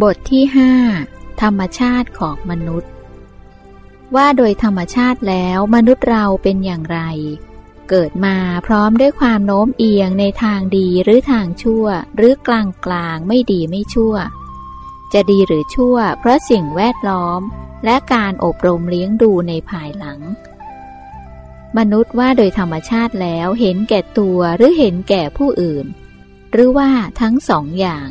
บทที่ห้าธรรมชาติของมนุษย์ ว่าโดยธรรมชาติแล้วมนุษย์เราเป็นอย่างไร เกิดมาพร้อมด้วยความโน้มเอียงในทางดีหรือทางชั่ว หรือกลางกลางไม่ดีไม่ชั่ว จะดีหรือชั่ว เพราะสิ่งแวดล้อม และการอบรมเลี้ยงดูในภายหลัง มนุษย์ว่าโดยธรรมชาติแล้วเห็นแก่ตัวหรือเห็นแก่ผู้อื่น หรือว่าทั้งสองอย่าง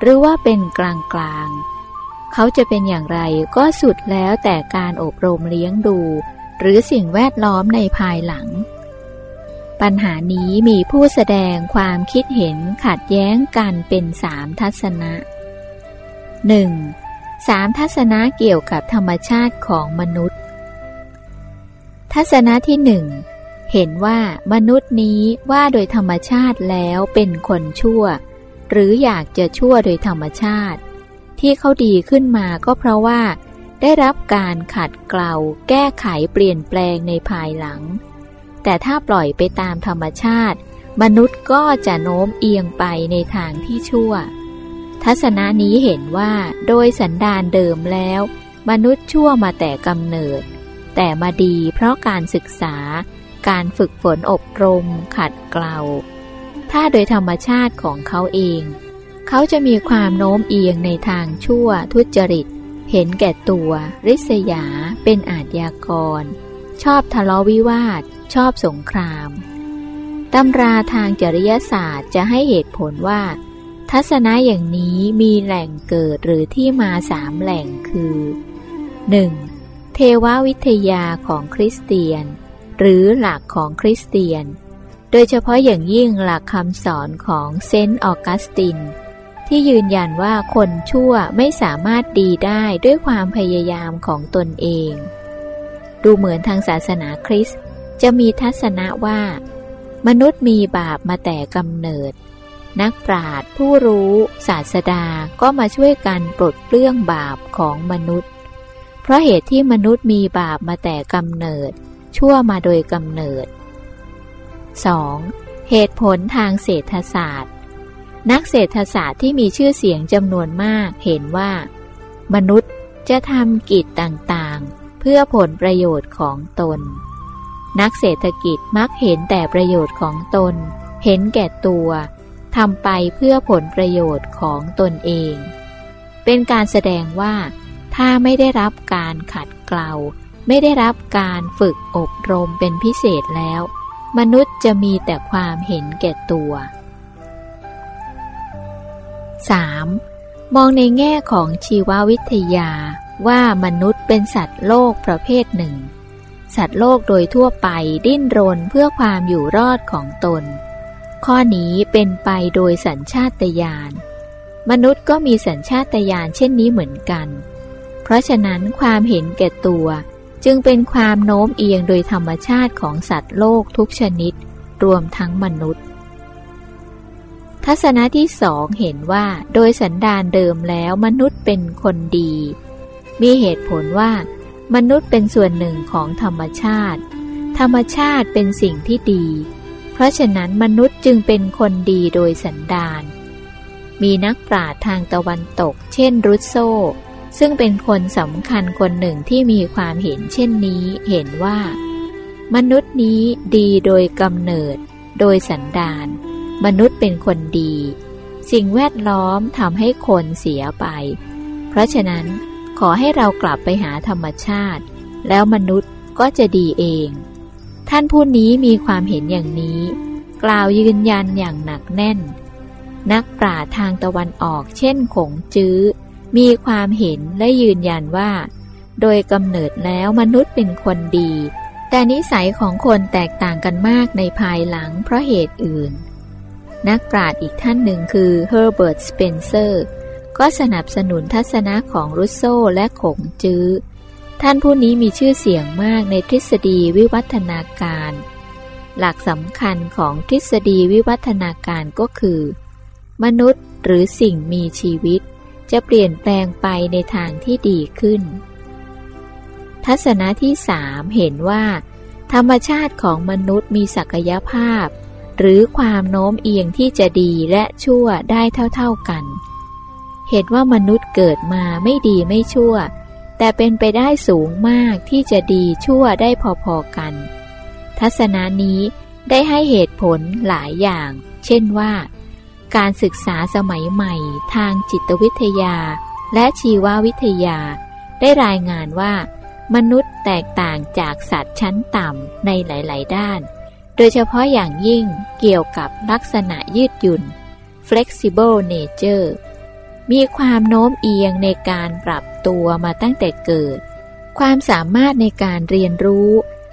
หรือว่าเป็นกลางกลางเขาจะเป็นอย่างไรก็สุดแล้วแต่การอบรมเลี้ยงดู หรือสิ่งแวดล้อมในภายหลัง ปัญหานี้มีผู้แสดงความคิดเห็นขัดแย้งกันเป็นสามทัศนะ 1. สามทัศนะเกี่ยวกับธรรมชาติของมนุษย์ ทัศนะที่หนึ่งเห็นว่ามนุษย์นี้ว่าโดยธรรมชาติแล้วเป็นคนชั่ว หรืออยากจะชั่วโดยธรรมชาติ ที่เขาดีขึ้นมาก็เพราะว่า ได้รับการขัดเกลาแก้ไขเปลี่ยนแปลงในภายหลัง แต่ถ้าปล่อยไปตามธรรมชาติ มนุษย์ก็จะโน้มเอียงไปในทางที่ชั่ว ทัศนะนี้เห็นว่าโดยสันดานเดิมแล้ว มนุษย์ชั่วมาแต่กำเนิด แต่มาดีเพราะการศึกษา การฝึกฝนอบรม ขัดเกลา ถ้าโดยธรรมชาติของเขาเอง เขาจะมีความโน้มเอียงในทางชั่วทุจริต เห็นแก่ตัว ริษยา เป็นอาทยากร ชอบทะเลาะวิวาท ชอบสงครามตำราทางจริยศาสตร์จะให้เหตุผลว่า ทัศนะอย่างนี้มีแหล่งเกิดหรือที่มาสามแหล่งคือ 1. เทววิทยาของคริสเตียน หรือหลักของคริสเตียน โดยเฉพาะอย่างยิ่งหลักคำสอนของเซนต์ออกัสติน ที่ยืนยันว่าคนชั่วไม่สามารถดีได้ด้วยความพยายามของตนเอง ดูเหมือนทางศาสนาคริสต์จะมีทัศนะว่า มนุษย์มีบาปมาแต่กำเนิด นักปราชญ์ผู้รู้ศาสดาก็มาช่วยกันปลดเปลื้องบาปของมนุษย์ เพราะเหตุที่มนุษย์มีบาปมาแต่กำเนิด ชั่วมาโดยกำเนิด 2. เหตุผลทางเศรษฐศาสตร์ นักเศรษฐศาสตร์ที่มีชื่อเสียงจำนวนมากเห็นว่า มนุษย์จะทำกิจต่างๆ เพื่อผลประโยชน์ของตน นักเศรษฐกิจมักเห็นแต่ประโยชน์ของตน เห็นแก่ตัวทำไปเพื่อผลประโยชน์ของตนเอง เป็นการแสดงว่า ถ้าไม่ได้รับการขัดเกลาไม่ได้รับการฝึกอบรมเป็นพิเศษแล้ว มนุษย์จะมีแต่ความเห็นแก่ตัว 3. มองในแง่ของชีววิทยาว่ามนุษย์เป็นสัตว์โลกประเภทหนึ่ง สัตว์โลกโดยทั่วไปดิ้นรนเพื่อความอยู่รอดของตน ข้อนี้เป็นไปโดยสัญชาตญาณ มนุษย์ก็มีสัญชาตญาณเช่นนี้เหมือนกัน เพราะฉะนั้นความเห็นแก่ตัว จึงเป็นความโน้มเอียงโดยธรรมชาติของสัตว์โลกทุกชนิด รวมทั้งมนุษย์ ทัศนะที่สองเห็นว่าโดยสันดานเดิมแล้วมนุษย์เป็นคนดี มีเหตุผลว่า มนุษย์เป็นส่วนหนึ่งของธรรมชาติ ธรรมชาติเป็นสิ่งที่ดี เพราะฉะนั้นมนุษย์จึงเป็นคนดีโดยสันดานมีนักปราชญ์ทางตะวันตก เช่น รุสโซ ซึ่งเป็นคนสำคัญคนหนึ่งที่มีความเห็นเช่นนี้ เห็นว่า มนุษย์นี้ดีโดยกำเนิด โดยสันดาน มนุษย์เป็นคนดี สิ่งแวดล้อมทำให้คนเสียไป เพราะฉะนั้นขอให้เรากลับไปหาธรรมชาติ แล้วมนุษย์ก็จะดีเอง ท่านผู้นี้มีความเห็นอย่างนี้ กล่าวยืนยันอย่างหนักแน่น นักปราทางตะวันออกเช่นขงจื้อ มีความเห็นและยืนยันว่า โดยกำเนิดแล้วมนุษย์เป็นคนดี แต่นิสัยของคนแตกต่างกันมากในภายหลังเพราะเหตุอื่น นักปราชญ์อีกท่านหนึ่งคือเฮอร์เบิร์ตสเปนเซอร์ก็สนับสนุนทัศนะของรุสโซและขงจื้อ ท่านผู้นี้มีชื่อเสียงมากในทฤษฎีวิวัฒนาการ หลักสำคัญของทฤษฎีวิวัฒนาการก็คือ มนุษย์หรือสิ่งมีชีวิต จะเปลี่ยนแปลงไปในทางที่ดีขึ้น ทัศนะที่สามเห็นว่า ธรรมชาติของมนุษย์มีศักยภาพ หรือความโน้มเอียงที่จะดีและชั่วได้เท่าๆกัน เห็นว่ามนุษย์เกิดมาไม่ดีไม่ชั่ว แต่เป็นไปได้สูงมากที่จะดีชั่วได้พอๆกัน ทัศนานี้ได้ให้เหตุผลหลายอย่าง เช่นว่า การศึกษาสมัยใหม่ ทางจิตวิทยา และชีววิทยา ได้รายงานว่า มนุษย์แตกต่างจากสัตว์ชั้นต่ำในหลาย ๆ ด้าน โดยเฉพาะอย่างยิ่งเกี่ยวกับลักษณะยืดหยุ่น flexible nature มีความโน้มเอียงในการปรับตัวมาตั้งแต่เกิด ความสามารถในการเรียนรู้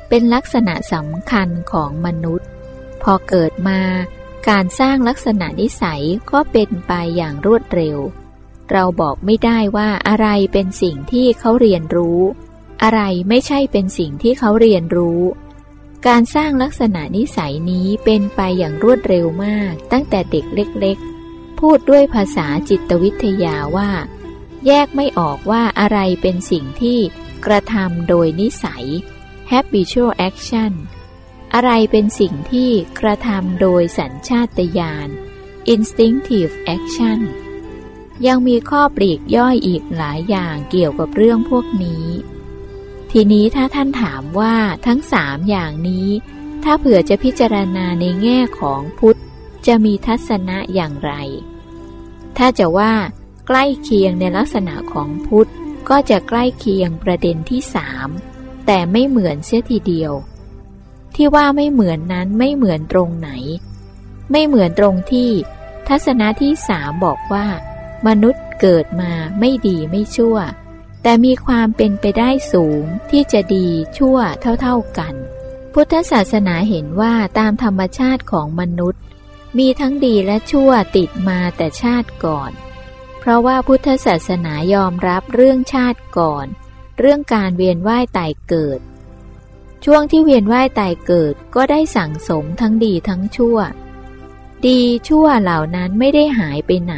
เป็นลักษณะสำคัญของมนุษย์ พอเกิดมา การสร้างลักษณะนิสัยก็เป็นไปอย่างรวดเร็ว เราบอกไม่ได้ว่าอะไรเป็นสิ่งที่เขาเรียนรู้ อะไรไม่ใช่เป็นสิ่งที่เขาเรียนรู้ การสร้างลักษณะนิสัยนี้เป็นไปอย่างรวดเร็วมาก ตั้งแต่เด็กเล็ก ๆ พูดด้วยภาษาจิตวิทยาว่า แยกไม่ออกว่าอะไรเป็นสิ่งที่กระทำโดยนิสัย habitual action อะไรเป็นสิ่งที่กระทำโดยสัญชาตญาณ instinctive action ยังมีข้อปลีกย่อยอีกหลายอย่างเกี่ยวกับเรื่องพวกนี้ ทีนี้ถ้าท่านถามว่าทั้งสามอย่างนี้ ถ้าเผื่อจะพิจารณาในแง่ของพุทธ จะมีทัศนะอย่างไร ถ้าจะว่าใกล้เคียงในลักษณะของพุทธ ก็จะใกล้เคียงประเด็นที่สามแต่ไม่เหมือนเสียทีเดียว ที่ว่าไม่เหมือนนั้นไม่เหมือนตรงไหน ไม่เหมือนตรงที่ ทัศนะที่สามบอกว่า มนุษย์เกิดมาไม่ดีไม่ชั่ว แต่มีความเป็นไปได้สูงที่จะดีชั่วเท่าๆกัน พุทธศาสนาเห็นว่าตามธรรมชาติของมนุษย์ มีทั้งดีและชั่วติดมาแต่ชาติก่อน เพราะว่าพุทธศาสนายอมรับเรื่องชาติก่อน เรื่องการเวียนว่ายตายเกิด ช่วงที่เวียนว่ายตายเกิดก็ได้สั่งสมทั้งดีทั้งชั่ว ดีชั่วเหล่านั้นไม่ได้หายไปไหน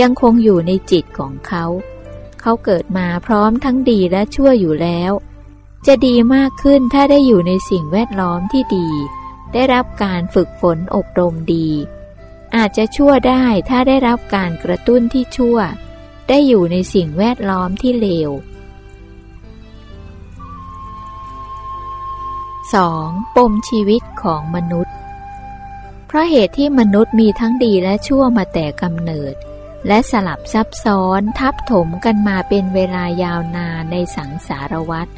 ยังคงอยู่ในจิตของเขา เขาเกิดมาพร้อมทั้งดีและชั่วอยู่แล้ว จะดีมากขึ้นถ้าได้อยู่ในสิ่งแวดล้อมที่ดี ได้รับการฝึกฝนอบรมดี อาจจะชั่วได้ถ้าได้รับการกระตุ้นที่ชั่ว ได้อยู่ในสิ่งแวดล้อมที่เลว 2. ปมชีวิตของมนุษย์ เพราะเหตุที่มนุษย์มีทั้งดีและชั่วมาแต่กำเนิด และสลับซับซ้อนทับถมกันมาเป็นเวลายาวนานในสังสารวัฏ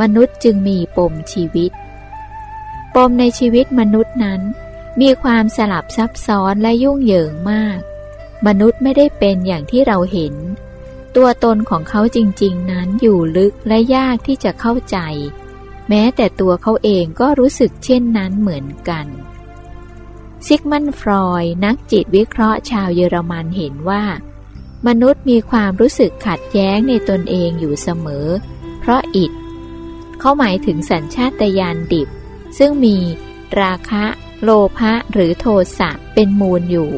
มนุษย์จึงมีปมชีวิต ปมในชีวิตมนุษย์นั้น มีความสลับซับซ้อนและยุ่งเหยิงมาก มนุษย์ไม่ได้เป็นอย่างที่เราเห็น ตัวตนของเขาจริง ๆ นั้นอยู่ลึกและยากที่จะเข้าใจ แม้แต่ตัวเขาเองก็รู้สึกเช่นนั้นเหมือนกันซิกมันฟรอยนักจิตวิเคราะห์ชาวเยอรมันเห็นว่า มนุษย์มีความรู้สึกขัดแย้งในตนเองอยู่เสมอ เพราะอิดเขาหมายถึงสัญชาตญาณดิบ ซึ่งมีราคะ โลภะหรือโทสะเป็นมูลอยู่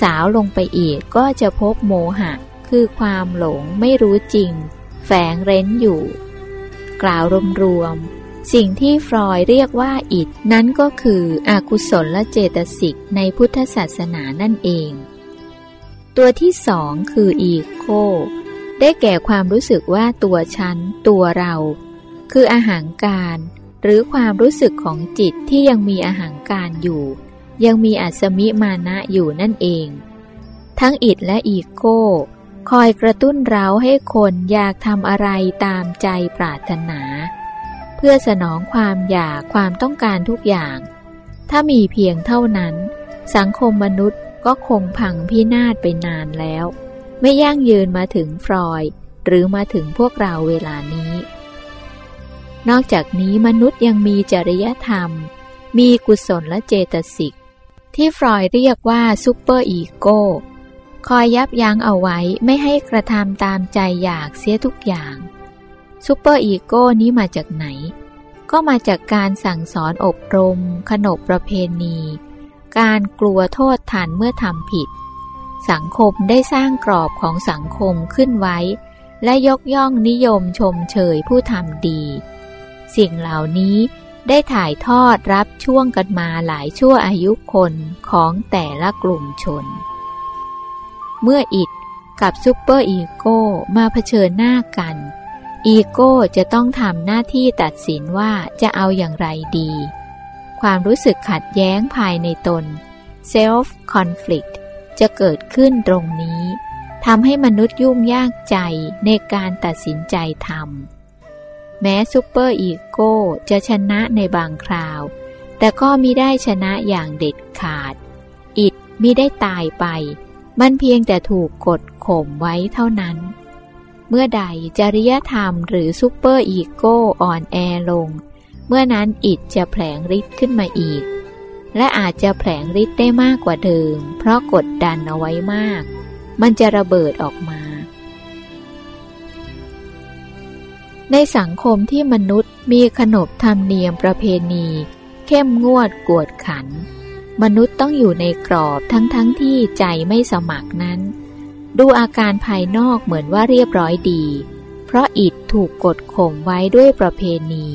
สาวลงไปอีกก็จะพบโมหะ คือความหลงไม่รู้จริง แฝงเร้นอยู่ กล่าวรวมๆสิ่งที่ฟรอยเรียกว่าอิดนั้นก็คืออกุศลและเจตสิกในพุทธศาสนานั่นเอง ตัวที่สองคืออีโคได้แก่ความรู้สึกว่าตัวฉัน ตัวเรา คืออาหางการ หรือความรู้สึกของจิตที่ยังมีอาหางการอยู่ ยังมีอัศมิมานะอยู่นั่นเอง ทั้งอิดและอีโค คอยกระตุ้นเราให้คนอยากทำอะไรตามใจปรารถนา เพื่อสนองความอยากความต้องการทุกอย่าง ถ้ามีเพียงเท่านั้น สังคมมนุษย์ก็คงพังพินาศไปนานแล้ว ไม่ยั่งยืนมาถึงฟรอยด์หรือมาถึงพวกเราเวลานี้ นอกจากนี้มนุษย์ยังมีจริยธรรม มีกุศลและเจตสิก ที่ฟรอยด์เรียกว่า superego คอยยับยั้งเอาไว้ไม่ให้กระทำตามใจอยากเสียทุกอย่าง superego นี้มาจากไหน ก็มาจากการสั่งสอนอบรม ขนบประเพณี การกลัวโทษทัณฑ์เมื่อทำผิด สังคมได้สร้างกรอบของสังคมขึ้นไว้ และยกย่องนิยมชมเชยผู้ทำดี สิ่งเหล่านี้ได้ถ่ายทอดรับช่วงกันมาหลายชั่วอายุคนของแต่ละกลุ่มชน เมื่อ id กับ superego มาเผชิญหน้ากัน อีโก้จะต้องทำหน้าที่ตัดสินว่าจะเอาอย่างไรดี ความรู้สึกขัดแย้งภายในตน self conflict จะเกิดขึ้นตรงนี้ทำให้มนุษย์ยุ่งยากใจในการตัดสินใจทำแม้ซูเปอร์อีโก้จะชนะในบางคราว แต่ก็มิได้ชนะอย่างเด็ดขาด อิดมิได้ตายไป มันเพียงแต่ถูกกดข่มไว้เท่านั้น เมื่อใดจริยธรรมหรือ superego อ่อนแอลง เมื่อนั้น id จะแผลงฤทธิ์ขึ้นมาอีก และอาจจะแผลงฤทธิ์ได้มากกว่าเดิม เพราะกดดันเอาไว้มาก มันจะระเบิดออกมา ในสังคมที่มนุษย์มีขนบธรรมเนียมประเพณี เข้มงวดกวดขัน มนุษย์ต้องอยู่ในกรอบทั้งๆที่ใจไม่สมัครนั้น ดูอาการภายนอกเหมือนว่าเรียบร้อยดี เพราะอิดถูกกดข่มไว้ด้วยประเพณี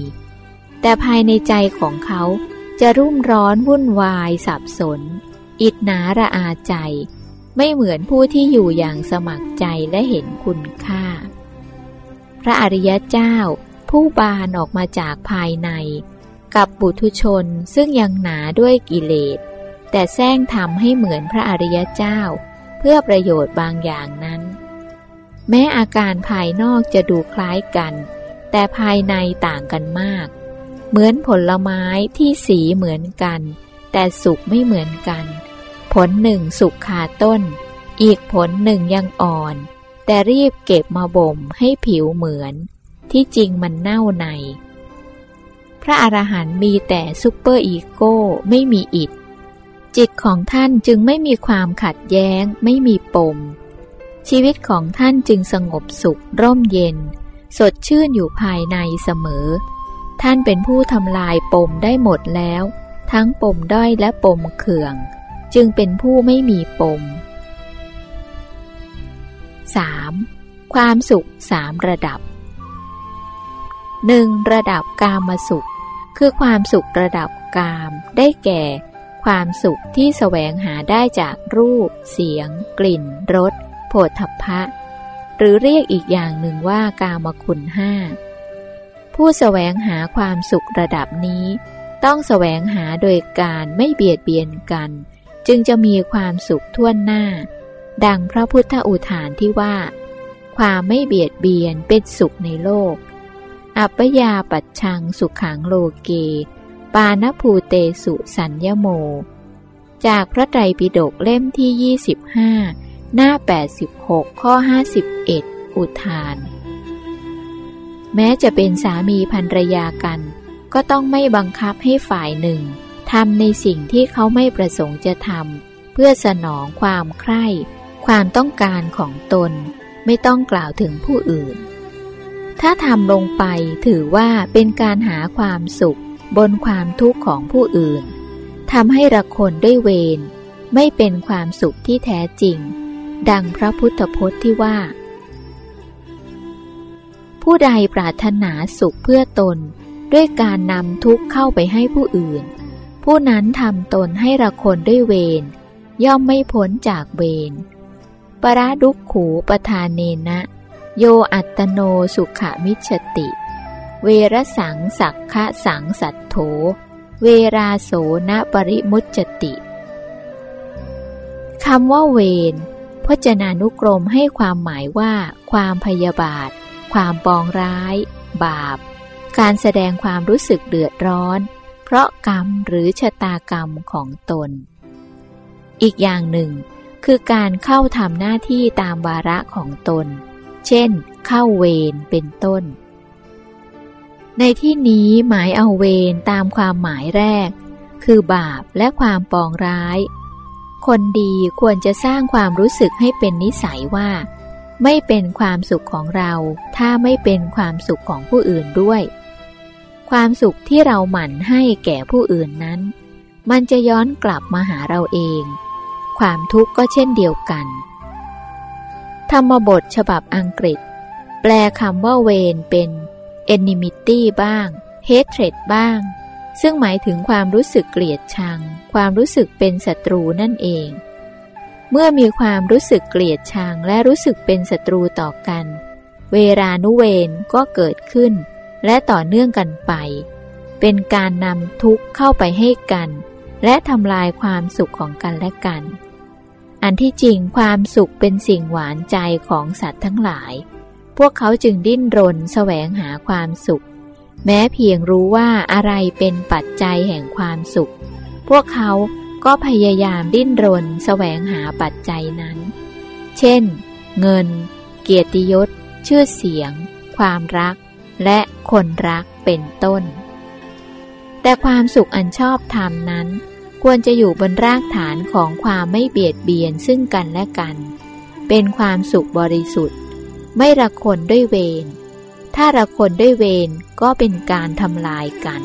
แต่ภายในใจของเขาจะรุ่มร้อนวุ่นวายสับสน อิดหนาระอาใจ ไม่เหมือนผู้ที่อยู่อย่างสมัครใจและเห็นคุณค่า พระอริยเจ้า ผู้บานออกมาจากภายใน กับบุตุชนซึ่งยังหนาด้วยกิเลส แต่แซงทำให้เหมือนพระอริยเจ้า เพื่อประโยชน์บางอย่างนั้น แม้อาการภายนอกจะดูคล้ายกัน แต่ภายในต่างกันมาก เหมือนผลไม้ที่สีเหมือนกัน แต่สุกไม่เหมือนกัน ผลหนึ่งสุกคาต้น อีกผลหนึ่งยังอ่อน แต่รีบเก็บมาบ่มให้ผิวเหมือน ที่จริงมันเน่าใน พระอรหันต์มีแต่ซุปเปอร์อีโก้ไม่มีอิด จิตของท่านจึงไม่มีความขัดแย้ง ไม่มีปม ชีวิตของท่านจึงสงบสุข ร่มเย็น สดชื่นอยู่ภายในเสมอ ท่านเป็นผู้ทำลายปมได้หมดแล้ว ทั้งปมด้อยและปมเขื่อง จึงเป็นผู้ไม่มีปม 3. ความสุขสามระดับ 1. ระดับกามสุข คือความสุขระดับกามได้แก่ ความสุขที่แสวงหาได้จากรูป เสียง กลิ่น รสโผฏฐัพพะ หรือเรียกอีกอย่างหนึ่งว่ากามคุณห้า ผู้แสวงหาความสุขระดับนี้ ต้องแสวงหาโดยการไม่เบียดเบียนกัน จึงจะมีความสุขทั่วหน้า ดังพระพุทธอุทานที่ว่า ความไม่เบียดเบียนเป็นสุขในโลก อัปยาปัชชังสุขขังโลเก ปานภูเตสุสัญญโม จากพระไตรปิฎกเล่มที่ 25 หน้า 86 ข้อ 51 อุทาน แม้จะเป็นสามีภรรยากัน ก็ต้องไม่บังคับให้ฝ่ายหนึ่งทำในสิ่งที่เขาไม่ประสงค์จะทำเพื่อสนองความใคร่ ความต้องการของตน ไม่ต้องกล่าวถึงผู้อื่น ถ้าทำลงไปถือว่าเป็นการหาความสุข บนความทุกข์ของผู้อื่นทำให้ระคนด้วยเวรไม่เป็นความสุขที่แท้จริง ดังพระพุทธพจน์ที่ว่า ผู้ใดปรารถนาสุขเพื่อตนด้วยการนำทุกข์เข้าไปให้ผู้อื่น ผู้นั้นทำตนให้ระคนด้วยเวรย่อมไม่พ้นจากเวรปราดุกขูปทานเนนะ โยอัตโนสุขมิชติ เวรสังสักขะสังสัตโถ เวราโสนปริมุจติคำว่าเวรพจนานุกรมให้ความหมายว่า ความพยาบาท ความปองร้าย บาป การแสดงความรู้สึกเดือดร้อน เพราะกรรมหรือชะตากรรมของตน อีกอย่างหนึ่ง คือการเข้าทำหน้าที่ตามวาระของตน เช่น เข้าเวรเป็นต้น ในที่นี้หมายเอาเวรตามความหมายแรก คือบาปและความปองร้าย คนดีควรจะสร้างความรู้สึกให้เป็นนิสัยว่า ไม่เป็นความสุขของเรา ถ้าไม่เป็นความสุขของผู้อื่นด้วย ความสุขที่เราหมั่นให้แก่ผู้อื่นนั้น มันจะย้อนกลับมาหาเราเอง ความทุกข์ก็เช่นเดียวกัน ธรรมบทฉบับอังกฤษ แปลคำว่าเวนเป็น enmity บ้าง hatred บ้าง ซึ่งหมายถึงความรู้สึกเกลียดชัง ความรู้สึกเป็นศัตรูนั่นเอง เมื่อมีความรู้สึกเกลียดชังและรู้สึกเป็นศัตรูต่อกัน เวรานุเวนก็เกิดขึ้น และต่อเนื่องกันไป เป็นการนำทุกข์เข้าไปให้กัน และทำลายความสุขของกันและกัน อันที่จริงความสุขเป็นสิ่งหวานใจของสัตว์ทั้งหลาย พวกเขาจึงดิ้นรนแสวงหาความสุข แม้เพียงรู้ว่าอะไรเป็นปัจจัยแห่งความสุข พวกเขาก็พยายามดิ้นรนแสวงหาปัจจัยนั้น เช่น เงิน เกียรติยศ ชื่อเสียง ความรัก และคนรักเป็นต้น แต่ความสุขอันชอบธรรมนั้น ควรจะอยู่บนรากฐานของความไม่เบียดเบียนซึ่งกันและกัน เป็นความสุขบริสุทธิ์ ไม่ระคนด้วยเวร ถ้าระคนด้วยเวรก็เป็นการทำลายกัน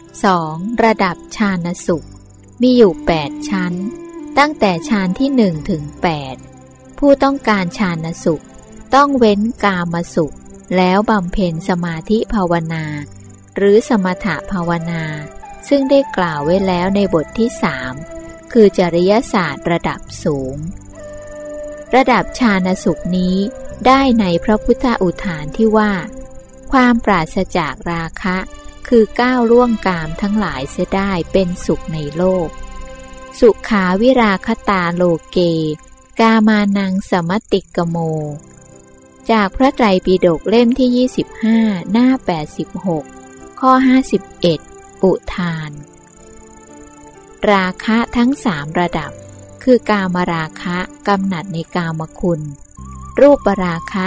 2. ระดับฌานสุข มีอยู่ 8 ชั้น ตั้งแต่ฌานที่1ถึง 8 ผู้ต้องการฌานสุข ต้องเว้นกามสุข แล้วบำเพ็ญสมาธิภาวนา หรือสมถภาวนา ซึ่งได้กล่าวไว้แล้วในบทที่สคือจริยศาสตร์ระดับสูง ระดับฌานสุขนี้ได้ในพระพุทธอุทานที่ว่า ความปราศจากราคะ คือก้าวล่วงกามทั้งหลายเสียได้เป็นสุขในโลก สุขาวิราคตาโลเก กามานังสมติกโม จากพระไตรปิฎกเล่มที่ 25 หน้า 86 ข้อ 51ปุทาน ราคะทั้งสามระดับ คือกามราคะกำหนัดในกามคุณ รูปราคะ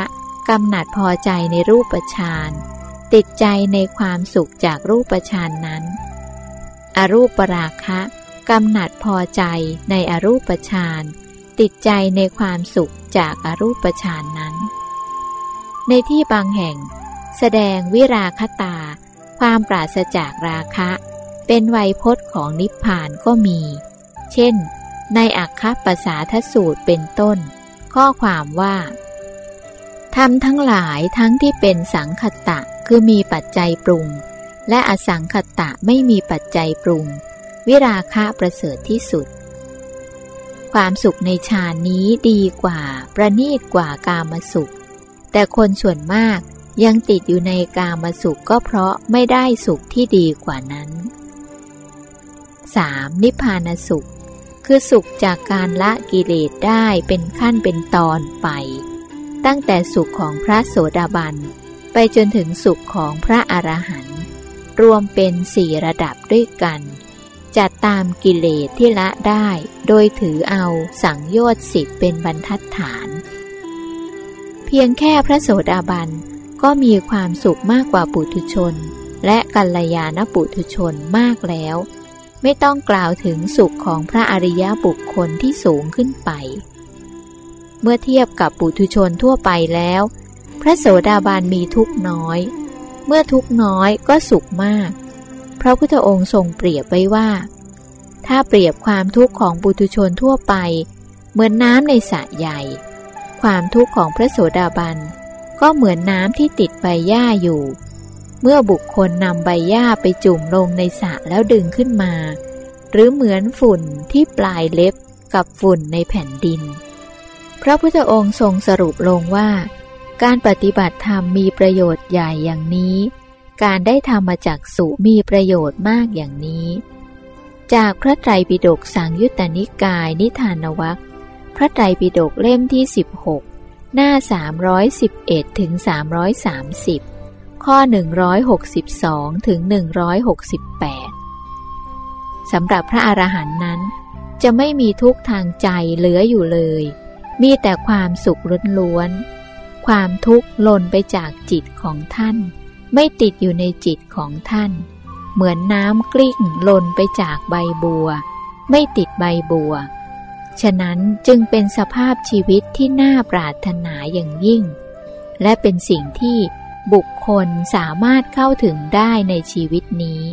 กำหนัดพอใจในรูปฌานติดใจในความสุขจากรูปฌานนั้น อรูปราคะกำหนัดพอใจในอรูปฌานติดใจในความสุขจากอรูปฌานนั้น ในที่บางแห่ง แสดงวิราคตา ความปราศจากราคะ เป็นไวยพจน์ของนิพพานก็มี เช่น ในอัคคปสาทสูตรเป็นต้น ข้อความว่าทำทั้งหลายทั้งที่เป็นสังคตะคือมีปัจจัยปรุง และอสังคตะไม่มีปัจจัยปรุง วิราคะประเสริฐที่สุด ความสุขในฌานนี้ดีกว่า ประณีตกว่ากามสุข แต่คนส่วนมากยังติดอยู่ในกามสุขก็เพราะไม่ได้สุขที่ดีกว่านั้น 3. นิพพานสุข คือสุขจากการละกิเลสได้เป็นขั้นเป็นตอนไป ตั้งแต่สุขของพระโสดาบัน ไปจนถึงสุขของพระอรหันต์รวมเป็นสี่ระดับด้วยกัน จัดตามกิเลสที่ละได้โดยถือเอาสังโยชน์สิบเป็นบรรทัดฐาน เพียงแค่พระโสดาบันก็มีความสุขมากกว่าปุถุชน และกัลยาณปุถุชนมากแล้ว ไม่ต้องกล่าวถึงสุขของพระอริยบุคคลที่สูงขึ้นไป เมื่อเทียบกับปุถุชนทั่วไปแล้ว พระโสดาบันมีทุกน้อย เมื่อทุกน้อยก็สุขมาก พระพุทธองค์ทรงเปรียบไว้ว่า ถ้าเปรียบความทุกข์ของบุตุชนทั่วไป เหมือนน้ำในสระใหญ่ ความทุกข์ของพระโสดาบันก็เหมือนน้ำที่ติดใบหญ้าอยู่ เมื่อบุคคลนำใบหญ้าไปจุ่มลงในสระแล้วดึงขึ้นมา หรือเหมือนฝุ่นที่ปลายเล็บกับฝุ่นในแผ่นดิน พระพุทธองค์ทรงสรุปลงว่า การปฏิบัติธรรมมีประโยชน์ใหญ่อย่างนี้ การได้ธรรมจากสุมีประโยชน์มากอย่างนี้ จากพระไตรปิฎกสังยุตตนิกายนิทานวัคพระไตรปิฎกเล่มที่ 16 หน้า 311ถึง330 ข้อ 162 ถึง 168 สำหรับพระอรหันต์นั้น จะไม่มีทุกข์ทางใจเหลืออยู่เลย มีแต่ความสุขล้วนความทุกข์หล่นไปจากจิตของท่าน ไม่ติดอยู่ในจิตของท่าน เหมือนน้ำกลิ้งหล่นไปจากใบบัว ไม่ติดใบบัว ฉะนั้นจึงเป็นสภาพชีวิตที่น่าปรารถนาอย่างยิ่ง และเป็นสิ่งที่ บุคคลสามารถเข้าถึงได้ในชีวิตนี้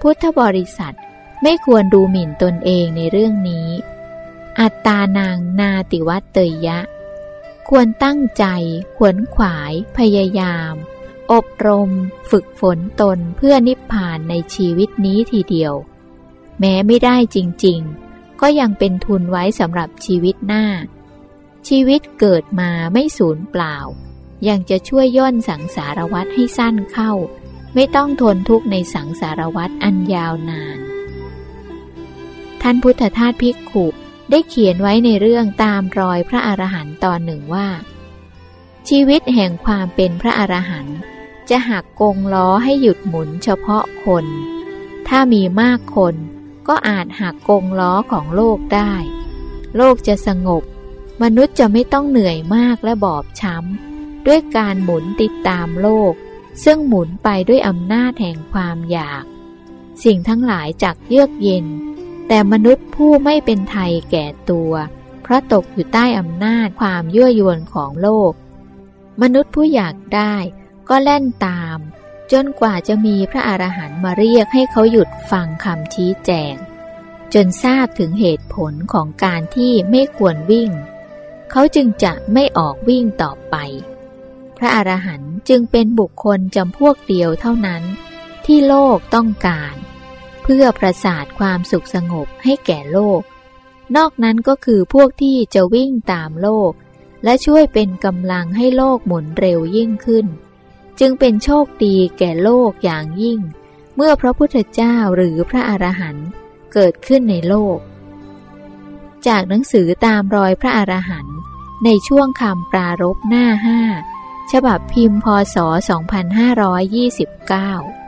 พุทธบริษัทไม่ควรดูหมิ่นตนเองในเรื่องนี้ อัตตานางนาติวัตเตยยะ ควรตั้งใจ ขวนขวาย พยายาม อบรม ฝึกฝนตนเพื่อนิพพานในชีวิตนี้ทีเดียว แม้ไม่ได้จริง ๆ ก็ยังเป็นทุนไว้สำหรับชีวิตหน้า ชีวิตเกิดมาไม่สูญเปล่า ยังจะช่วยย่นสังสารวัตรให้สั้นเข้า ไม่ต้องทนทุกข์ในสังสารวัตรอันยาวนาน ท่านพุทธทาสภิกขุได้เขียนไว้ในเรื่องตามรอยพระอรหันต์ตอนหนึ่งว่า ชีวิตแห่งความเป็นพระอรหันต์จะหักกงล้อให้หยุดหมุนเฉพาะคน ถ้ามีมากคนก็อาจหักกงล้อของโลกได้ โลกจะสงบ มนุษย์จะไม่ต้องเหนื่อยมากและบอบช้ำ ด้วยการหมุนติดตามโลก ซึ่งหมุนไปด้วยอำนาจแห่งความอยาก สิ่งทั้งหลายจักเยือกเย็น แต่มนุษย์ผู้ไม่เป็นไทยแก่ตัว เพราะตกอยู่ใต้อำนาจความยั่วยวนของโลก มนุษย์ผู้อยากได้ก็แล่นตาม จนกว่าจะมีพระอรหันต์มาเรียกให้เขาหยุดฟังคำชี้แจง จนทราบถึงเหตุผลของการที่ไม่ควรวิ่ง เขาจึงจะไม่ออกวิ่งต่อไป ระอรหันต์จึงเป็นบุคคลจำพวกเดียวเท่านั้น ที่โลกต้องการ เพื่อประสาทความสุขสงบให้แก่โลก นอกนั้นก็คือพวกที่จะวิ่งตามโลก และช่วยเป็นกำลังให้โลกหมุนเร็วยิ่งขึ้น จึงเป็นโชคดีแก่โลกอย่างยิ่ง เมื่อพระพุทธเจ้าหรือพระอรหันต์เกิดขึ้นในโลก จากหนังสือตามรอยพระอรหันต์ในช่วงคำปรารบหน้าห้า ฉบับพิมพ์พศ 2529